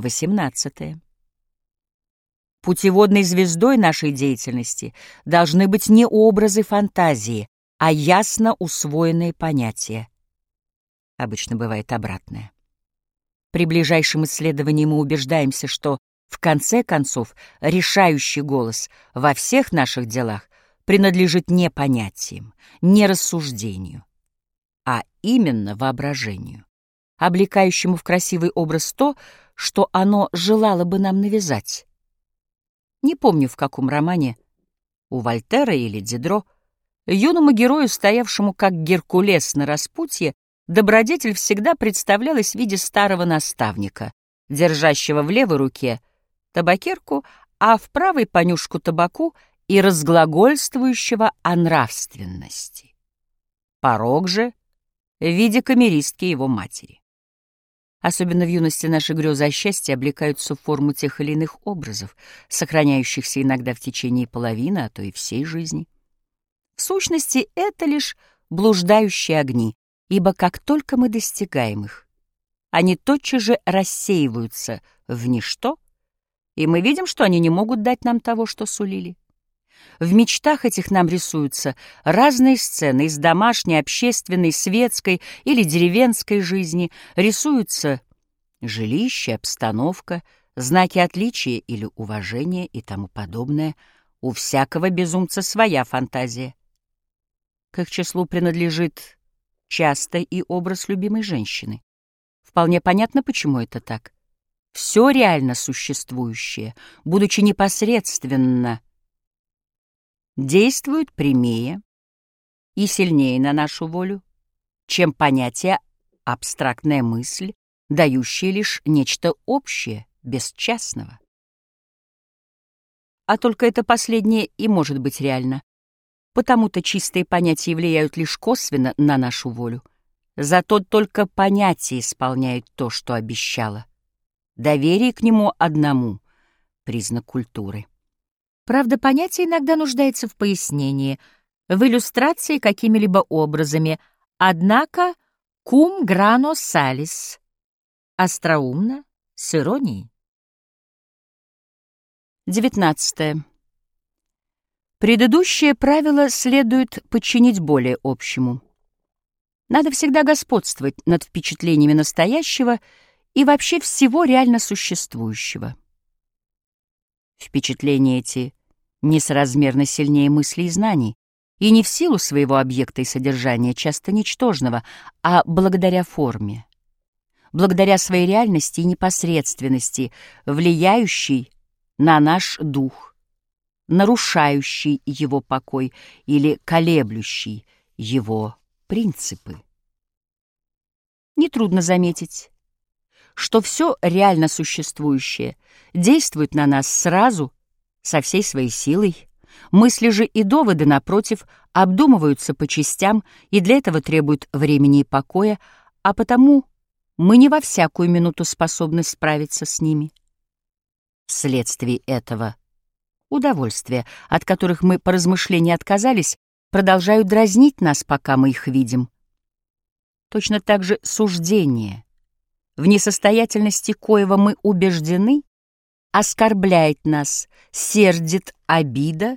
18. Путеводной звездой нашей деятельности должны быть не образы фантазии, а ясно усвоенные понятия. Обычно бывает обратное. При ближайшем исследовании мы убеждаемся, что, в конце концов, решающий голос во всех наших делах принадлежит не понятиям, не рассуждению, а именно воображению, облекающему в красивый образ то, что оно желало бы нам навязать. Не помню, в каком романе, у Вольтера или Дидро, юному герою, стоявшему как Геркулес на распутье, добродетель всегда представлялась в виде старого наставника, держащего в левой руке табакерку, а в правой понюшку табаку и разглагольствующего о нравственности. Порог же в виде камеристки его матери. Особенно в юности наши грезы о счастье облекаются в форму тех или иных образов, сохраняющихся иногда в течение половины, а то и всей жизни. В сущности, это лишь блуждающие огни, ибо как только мы достигаем их, они тотчас же рассеиваются в ничто, и мы видим, что они не могут дать нам того, что сулили. В мечтах этих нам рисуются разные сцены из домашней, общественной, светской или деревенской жизни, рисуются жилище, обстановка, знаки отличия или уважения и тому подобное. У всякого безумца своя фантазия. К их числу принадлежит часто и образ любимой женщины. Вполне понятно, почему это так. Все реально существующее, будучи непосредственно действуют прямее и сильнее на нашу волю, чем понятие абстрактная мысль, дающая лишь нечто общее, без частного. А только это последнее и может быть реально. Потому-то чистые понятия влияют лишь косвенно на нашу волю. Зато только понятие исполняет то, что обещало. Доверие к нему одному — признак культуры. Правда, понятие иногда нуждается в пояснении, в иллюстрации какими-либо образами, однако «cum grano salis» — остроумно, с иронией. 19. Предыдущее правило следует подчинить более общему. Надо всегда господствовать над впечатлениями настоящего и вообще всего реально существующего. Впечатления эти несоразмерно сильнее мыслей и знаний, и не в силу своего объекта и содержания, часто ничтожного, а благодаря форме, благодаря своей реальности и непосредственности, влияющей на наш дух, нарушающий его покой или колеблющий его принципы. Нетрудно заметить, что все реально существующее действует на нас сразу со всей своей силой. Мысли же и доводы, напротив, обдумываются по частям и для этого требуют времени и покоя, а потому мы не во всякую минуту способны справиться с ними. Вследствие этого удовольствия, от которых мы по размышлению отказались, продолжают дразнить нас, пока мы их видим. Точно так же суждение, в несостоятельности коего мы убеждены, оскорбляет нас, сердит обида,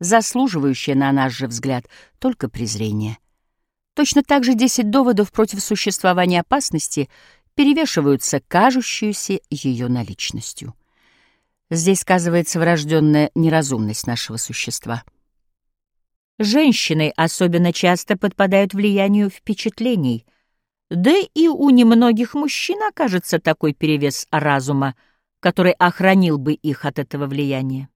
заслуживающая, на наш же взгляд, только презрение. Точно так же десять доводов против существования опасности перевешиваются кажущуюся ее наличностью. Здесь сказывается врожденная неразумность нашего существа. Женщины особенно часто подпадают влиянию впечатлений, да и у немногих мужчин окажется такой перевес разума, который охранил бы их от этого влияния.